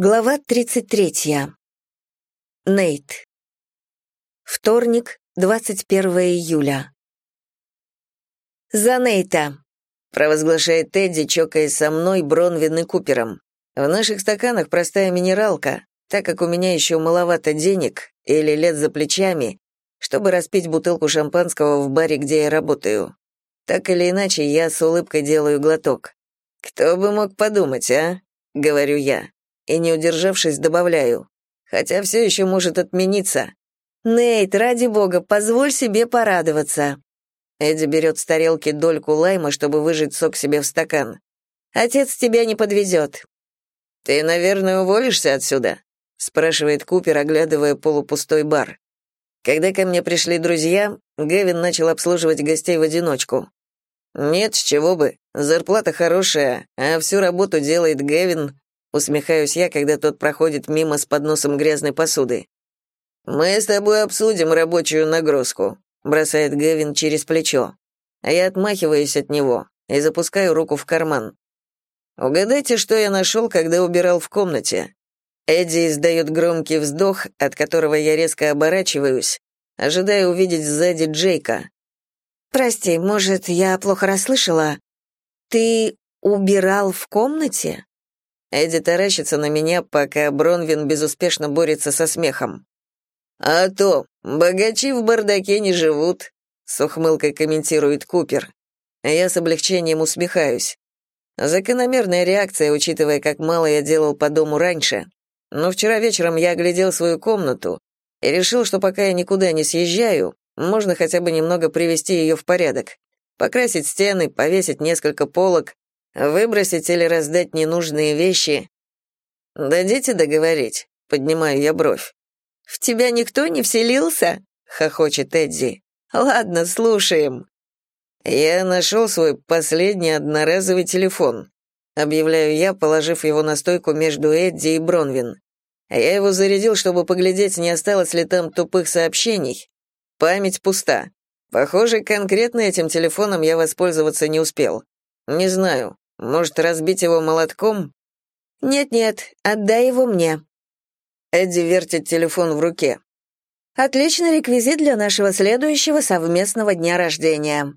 Глава 33. Нейт. Вторник, 21 июля. «За Нейта!» — провозглашает Тедди, чокаясь со мной, Бронвин и Купером. «В наших стаканах простая минералка, так как у меня еще маловато денег или лет за плечами, чтобы распить бутылку шампанского в баре, где я работаю. Так или иначе, я с улыбкой делаю глоток. «Кто бы мог подумать, а?» — говорю я и, не удержавшись, добавляю. Хотя все еще может отмениться. «Нейт, ради бога, позволь себе порадоваться». Эдди берет с тарелки дольку лайма, чтобы выжать сок себе в стакан. «Отец тебя не подвезет». «Ты, наверное, уволишься отсюда?» — спрашивает Купер, оглядывая полупустой бар. Когда ко мне пришли друзья, Гэвин начал обслуживать гостей в одиночку. «Нет, с чего бы. Зарплата хорошая, а всю работу делает Гэвин, Усмехаюсь я, когда тот проходит мимо с подносом грязной посуды. «Мы с тобой обсудим рабочую нагрузку», — бросает Гэвин через плечо. А я отмахиваюсь от него и запускаю руку в карман. Угадайте, что я нашел, когда убирал в комнате. Эдди издает громкий вздох, от которого я резко оборачиваюсь, ожидая увидеть сзади Джейка. «Прости, может, я плохо расслышала? Ты убирал в комнате?» Эдди таращится на меня, пока Бронвин безуспешно борется со смехом. «А то, богачи в бардаке не живут», — с ухмылкой комментирует Купер. Я с облегчением усмехаюсь. Закономерная реакция, учитывая, как мало я делал по дому раньше. Но вчера вечером я оглядел свою комнату и решил, что пока я никуда не съезжаю, можно хотя бы немного привести ее в порядок. Покрасить стены, повесить несколько полок, Выбросить или раздать ненужные вещи? Дадите договорить, поднимаю я бровь. В тебя никто не вселился? хохочет Эдди. Ладно, слушаем. Я нашел свой последний одноразовый телефон, объявляю я, положив его на стойку между Эдди и Бронвин. Я его зарядил, чтобы поглядеть, не осталось ли там тупых сообщений. Память пуста. Похоже, конкретно этим телефоном я воспользоваться не успел. Не знаю, может, разбить его молотком? Нет-нет, отдай его мне. Эдди вертит телефон в руке. Отличный реквизит для нашего следующего совместного дня рождения.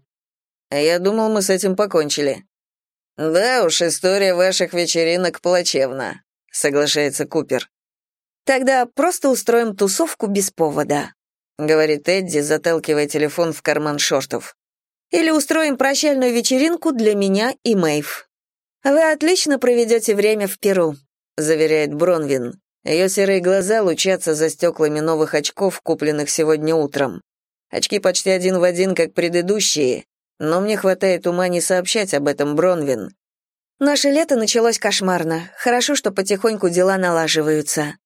Я думал, мы с этим покончили. Да уж, история ваших вечеринок плачевна, соглашается Купер. Тогда просто устроим тусовку без повода, говорит Эдди, заталкивая телефон в карман шортов. Или устроим прощальную вечеринку для меня и Мэйв. «Вы отлично проведете время в Перу», — заверяет Бронвин. Ее серые глаза лучатся за стеклами новых очков, купленных сегодня утром. Очки почти один в один, как предыдущие, но мне хватает ума не сообщать об этом Бронвин. Наше лето началось кошмарно. Хорошо, что потихоньку дела налаживаются.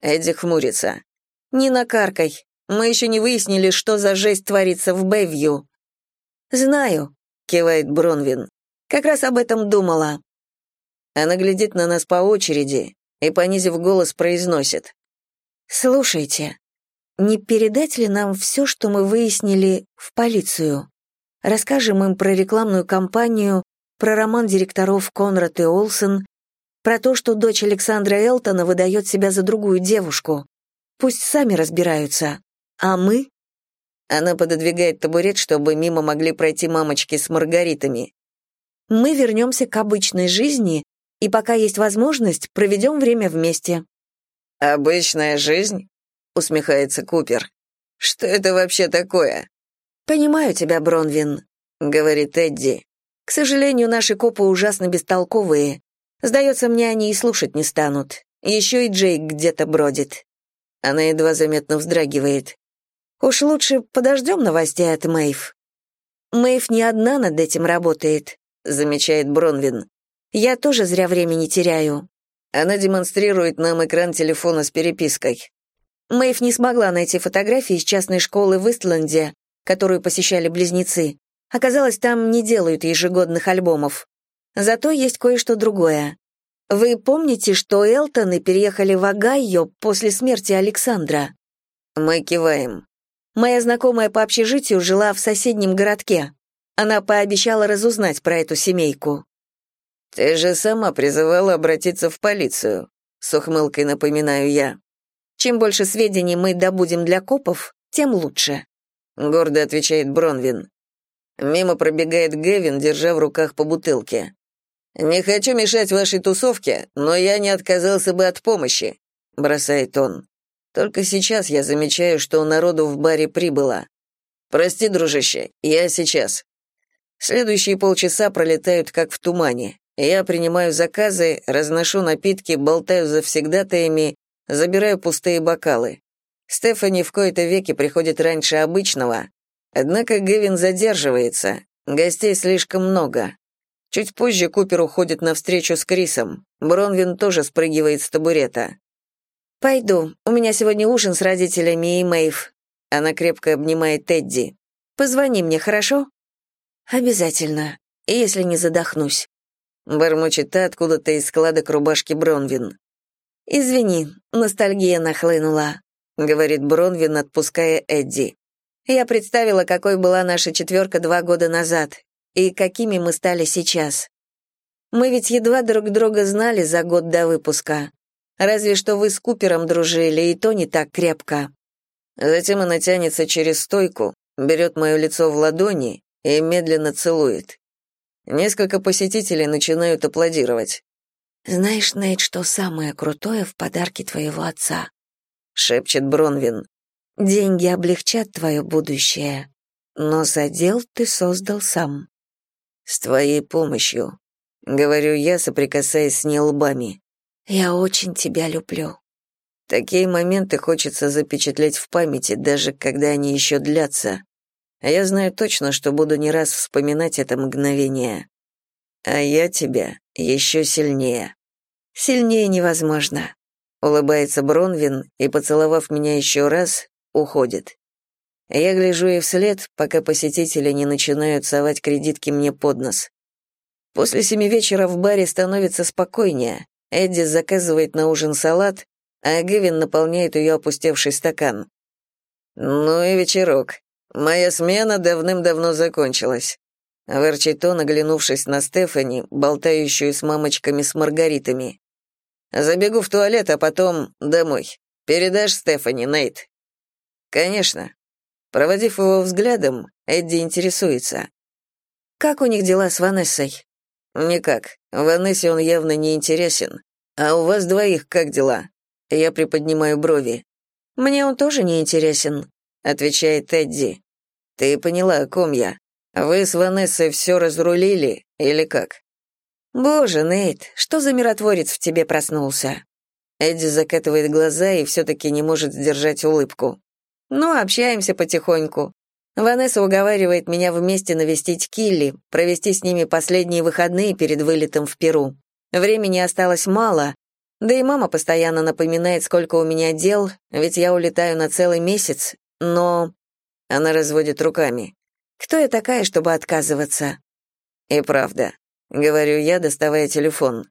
Эдди хмурится. Не накаркай. Мы еще не выяснили, что за жесть творится в Бэвью. Знаю, кивает Бронвин. Как раз об этом думала». Она глядит на нас по очереди и, понизив голос, произносит. «Слушайте, не передать ли нам все, что мы выяснили, в полицию? Расскажем им про рекламную кампанию, про роман директоров Конрад и Олсен, про то, что дочь Александра Элтона выдает себя за другую девушку. Пусть сами разбираются. А мы?» Она пододвигает табурет, чтобы мимо могли пройти мамочки с маргаритами мы вернемся к обычной жизни и пока есть возможность, проведем время вместе». «Обычная жизнь?» — усмехается Купер. «Что это вообще такое?» «Понимаю тебя, Бронвин», — говорит Эдди. «К сожалению, наши копы ужасно бестолковые. Сдается мне, они и слушать не станут. Еще и Джейк где-то бродит». Она едва заметно вздрагивает. «Уж лучше подождем новостей от Мэйв». Мэйв не одна над этим работает замечает Бронвин. Я тоже зря времени теряю. Она демонстрирует нам экран телефона с перепиской. Мэйв не смогла найти фотографии из частной школы в Истленде, которую посещали близнецы. Оказалось, там не делают ежегодных альбомов. Зато есть кое-что другое. Вы помните, что Элтоны переехали в Огайо после смерти Александра? Мы киваем. Моя знакомая по общежитию жила в соседнем городке. Она пообещала разузнать про эту семейку. «Ты же сама призывала обратиться в полицию», — с ухмылкой напоминаю я. Чем больше сведений мы добудем для копов, тем лучше», — гордо отвечает Бронвин. Мимо пробегает Гевин, держа в руках по бутылке. «Не хочу мешать вашей тусовке, но я не отказался бы от помощи», — бросает он. Только сейчас я замечаю, что народу в баре прибыло. «Прости, дружище, я сейчас». Следующие полчаса пролетают как в тумане. Я принимаю заказы, разношу напитки, болтаю за всегдатаями, забираю пустые бокалы. Стефани в кои-то веки приходит раньше обычного, однако Гевин задерживается, гостей слишком много. Чуть позже Купер уходит на встречу с Крисом. Бронвин тоже спрыгивает с табурета. «Пойду. У меня сегодня ужин с родителями и Мэйв». Она крепко обнимает Тедди. «Позвони мне, хорошо?» «Обязательно. Если не задохнусь». Бормочет та откуда-то из складок рубашки Бронвин. «Извини, ностальгия нахлынула», — говорит Бронвин, отпуская Эдди. «Я представила, какой была наша четверка два года назад, и какими мы стали сейчас. Мы ведь едва друг друга знали за год до выпуска. Разве что вы с Купером дружили, и то не так крепко. Затем она тянется через стойку, берет мое лицо в ладони и медленно целует. Несколько посетителей начинают аплодировать. «Знаешь, Нейт, что самое крутое в подарке твоего отца?» — шепчет Бронвин. «Деньги облегчат твое будущее, но задел ты создал сам». «С твоей помощью», — говорю я, соприкасаясь с ней лбами. «Я очень тебя люблю». Такие моменты хочется запечатлеть в памяти, даже когда они еще длятся. А я знаю точно, что буду не раз вспоминать это мгновение. А я тебя еще сильнее. Сильнее невозможно. Улыбается Бронвин и, поцеловав меня еще раз, уходит. Я гляжу ей вслед, пока посетители не начинают совать кредитки мне под нос. После семи вечера в баре становится спокойнее. Эдди заказывает на ужин салат, а Гевин наполняет ее опустевший стакан. «Ну и вечерок. Моя смена давным-давно закончилась», — ворчит он, оглянувшись на Стефани, болтающую с мамочками с маргаритами. «Забегу в туалет, а потом домой. Передашь Стефани, Нейт?» «Конечно», Проводив его взглядом, Эдди интересуется. «Как у них дела с Ванессой?» «Никак. Ванессе он явно не интересен. А у вас двоих как дела?» Я приподнимаю брови. «Мне он тоже не интересен», — отвечает Эдди. «Ты поняла, о ком я? Вы с Ванессой все разрулили, или как?» «Боже, Нейт, что за миротворец в тебе проснулся?» Эдди закатывает глаза и все-таки не может сдержать улыбку. Ну, общаемся потихоньку. Ванесса уговаривает меня вместе навестить Килли, провести с ними последние выходные перед вылетом в Перу. Времени осталось мало, да и мама постоянно напоминает, сколько у меня дел, ведь я улетаю на целый месяц, но... Она разводит руками. Кто я такая, чтобы отказываться? И правда. Говорю я, доставая телефон.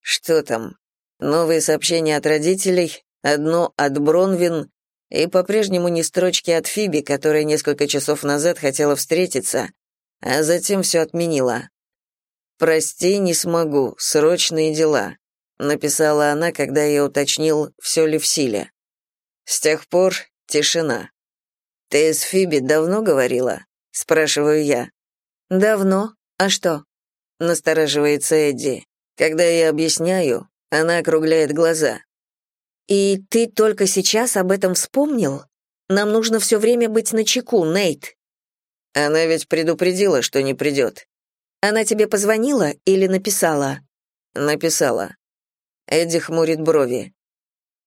Что там? Новые сообщения от родителей, одно от Бронвин, и по-прежнему не строчки от Фиби, которая несколько часов назад хотела встретиться, а затем все отменила. «Прости, не смогу, срочные дела», — написала она, когда я уточнил, все ли в силе. С тех пор тишина. «Ты с Фиби давно говорила?» — спрашиваю я. «Давно. А что?» — настораживается Эдди. Когда я объясняю, она округляет глаза. «И ты только сейчас об этом вспомнил? Нам нужно все время быть начеку, Нейт». Она ведь предупредила, что не придет. Она тебе позвонила или написала? Написала. Эдди хмурит брови.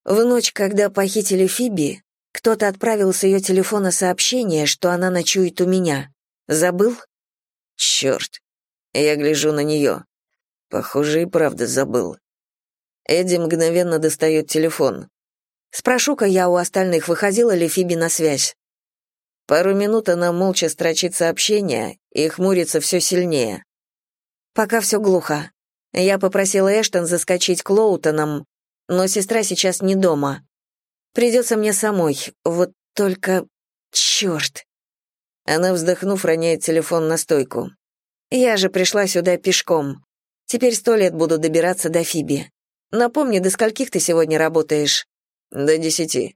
В ночь, когда похитили Фиби, кто-то отправил с ее телефона сообщение, что она ночует у меня. Забыл? Черт. Я гляжу на нее. Похоже, и правда забыл. Эдди мгновенно достает телефон. «Спрошу-ка я у остальных, выходила ли Фиби на связь?» Пару минут она молча строчит сообщение и хмурится все сильнее. «Пока все глухо. Я попросила Эштон заскочить к Лоутонам, но сестра сейчас не дома. Придется мне самой, вот только... черт!» Она, вздохнув, роняет телефон на стойку. «Я же пришла сюда пешком. Теперь сто лет буду добираться до Фиби. Напомни, до скольких ты сегодня работаешь?» «До десяти».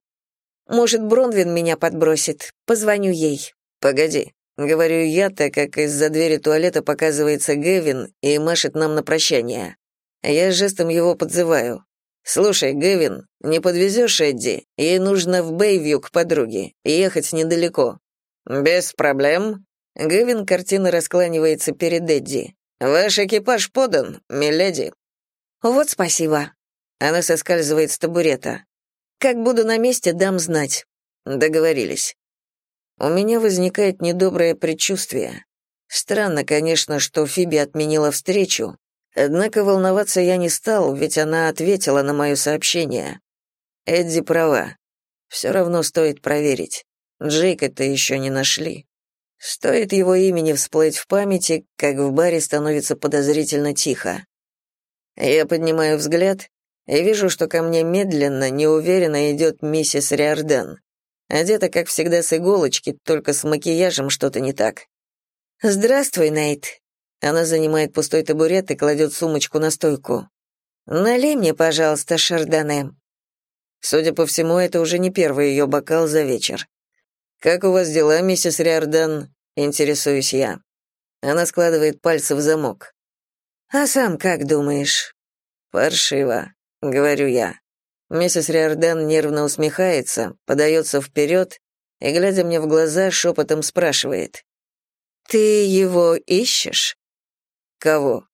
«Может, Бронвин меня подбросит? Позвоню ей». «Погоди», — говорю я, так как из-за двери туалета показывается Гэвин и машет нам на прощание. Я жестом его подзываю. «Слушай, Гэвин, не подвезешь Эдди? Ей нужно в Бэйвью к подруге, ехать недалеко». «Без проблем». Гэвин картина раскланивается перед Эдди. «Ваш экипаж подан, миледи». «Вот спасибо». Она соскальзывает с табурета. «Как буду на месте, дам знать». Договорились. У меня возникает недоброе предчувствие. Странно, конечно, что Фиби отменила встречу, однако волноваться я не стал, ведь она ответила на мое сообщение. Эдди права. Все равно стоит проверить. Джейка-то еще не нашли. Стоит его имени всплыть в памяти, как в баре становится подозрительно тихо. Я поднимаю взгляд и вижу, что ко мне медленно, неуверенно идет миссис Риордан. Одета, как всегда, с иголочки, только с макияжем что-то не так. «Здравствуй, Нейт». Она занимает пустой табурет и кладет сумочку на стойку. «Налей мне, пожалуйста, шардоне». Судя по всему, это уже не первый ее бокал за вечер. «Как у вас дела, миссис Риордан?» — интересуюсь я. Она складывает пальцы в замок. «А сам как думаешь?» «Паршиво», — говорю я. Миссис Риордан нервно усмехается, подается вперед и, глядя мне в глаза, шепотом спрашивает. «Ты его ищешь?» «Кого?»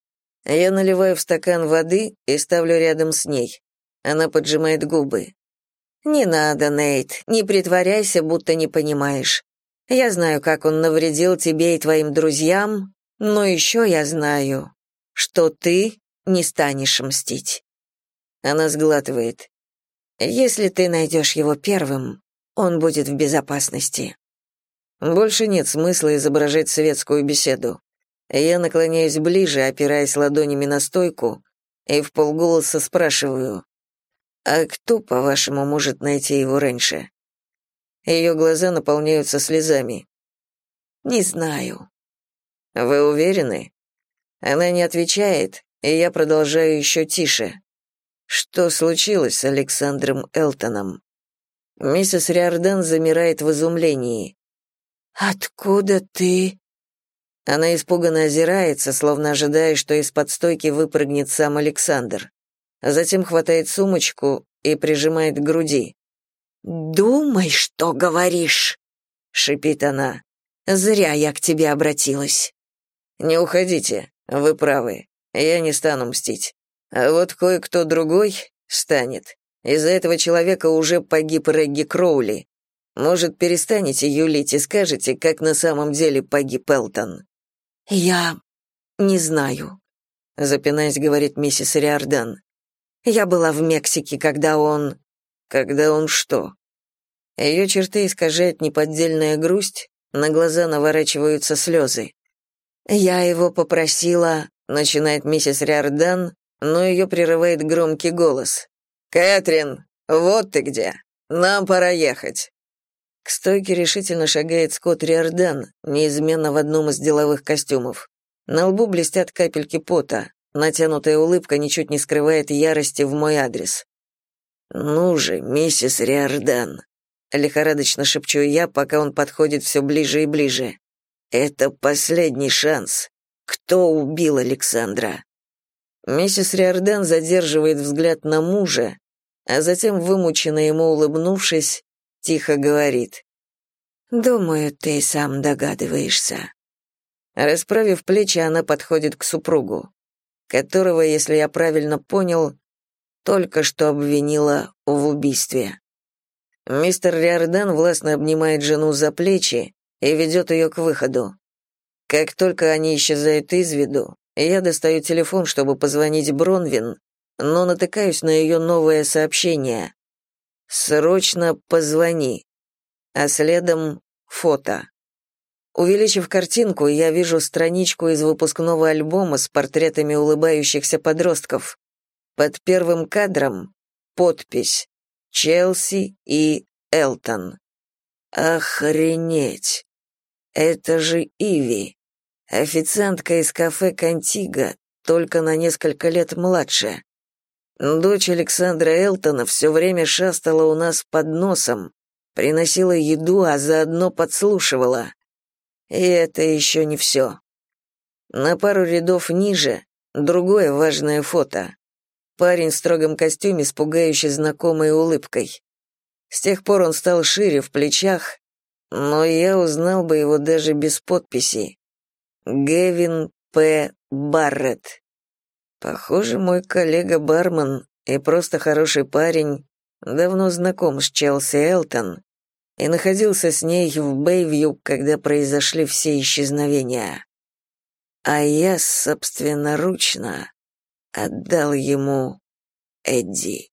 Я наливаю в стакан воды и ставлю рядом с ней. Она поджимает губы. «Не надо, Нейт, не притворяйся, будто не понимаешь. Я знаю, как он навредил тебе и твоим друзьям, но еще я знаю, что ты не станешь мстить. Она сглатывает. Если ты найдешь его первым, он будет в безопасности. Больше нет смысла изображать светскую беседу. Я наклоняюсь ближе, опираясь ладонями на стойку, и в полголоса спрашиваю, «А кто, по-вашему, может найти его раньше?» Ее глаза наполняются слезами. «Не знаю». «Вы уверены?» Она не отвечает, и я продолжаю еще тише. Что случилось с Александром Элтоном? Миссис Риордан замирает в изумлении. «Откуда ты?» Она испуганно озирается, словно ожидая, что из-под стойки выпрыгнет сам Александр. Затем хватает сумочку и прижимает к груди. «Думай, что говоришь!» — шипит она. «Зря я к тебе обратилась». «Не уходите», вы правы. Я не стану мстить. А вот кое-кто другой станет. Из-за этого человека уже погиб Регги Кроули. Может, перестанете юлить и скажете, как на самом деле погиб Элтон? Я не знаю, запинаясь, говорит миссис Риордан. Я была в Мексике, когда он когда он что? Ее черты искажает неподдельная грусть, на глаза наворачиваются слезы. «Я его попросила», — начинает миссис Риордан, но ее прерывает громкий голос. «Кэтрин, вот ты где! Нам пора ехать!» К стойке решительно шагает Скотт Риордан, неизменно в одном из деловых костюмов. На лбу блестят капельки пота, натянутая улыбка ничуть не скрывает ярости в мой адрес. «Ну же, миссис Риордан!» — лихорадочно шепчу я, пока он подходит все ближе и ближе. Это последний шанс. Кто убил Александра? Миссис Риордан задерживает взгляд на мужа, а затем, вымученно ему улыбнувшись, тихо говорит. «Думаю, ты сам догадываешься». Расправив плечи, она подходит к супругу, которого, если я правильно понял, только что обвинила в убийстве. Мистер Риордан властно обнимает жену за плечи, и ведет ее к выходу. Как только они исчезают из виду, я достаю телефон, чтобы позвонить Бронвин, но натыкаюсь на ее новое сообщение. «Срочно позвони», а следом фото. Увеличив картинку, я вижу страничку из выпускного альбома с портретами улыбающихся подростков. Под первым кадром подпись «Челси и Элтон». Охренеть! Это же Иви, официантка из кафе Кантига, только на несколько лет младше. Дочь Александра Элтона все время шастала у нас под носом, приносила еду, а заодно подслушивала. И это еще не все. На пару рядов ниже другое важное фото. Парень в строгом костюме с пугающе знакомой улыбкой. С тех пор он стал шире в плечах, но я узнал бы его даже без подписи. Гевин П. Барретт. Похоже, мой коллега-бармен и просто хороший парень давно знаком с Челси Элтон и находился с ней в Бэйвью, когда произошли все исчезновения. А я собственноручно отдал ему Эдди.